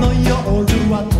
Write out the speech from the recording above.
の夜は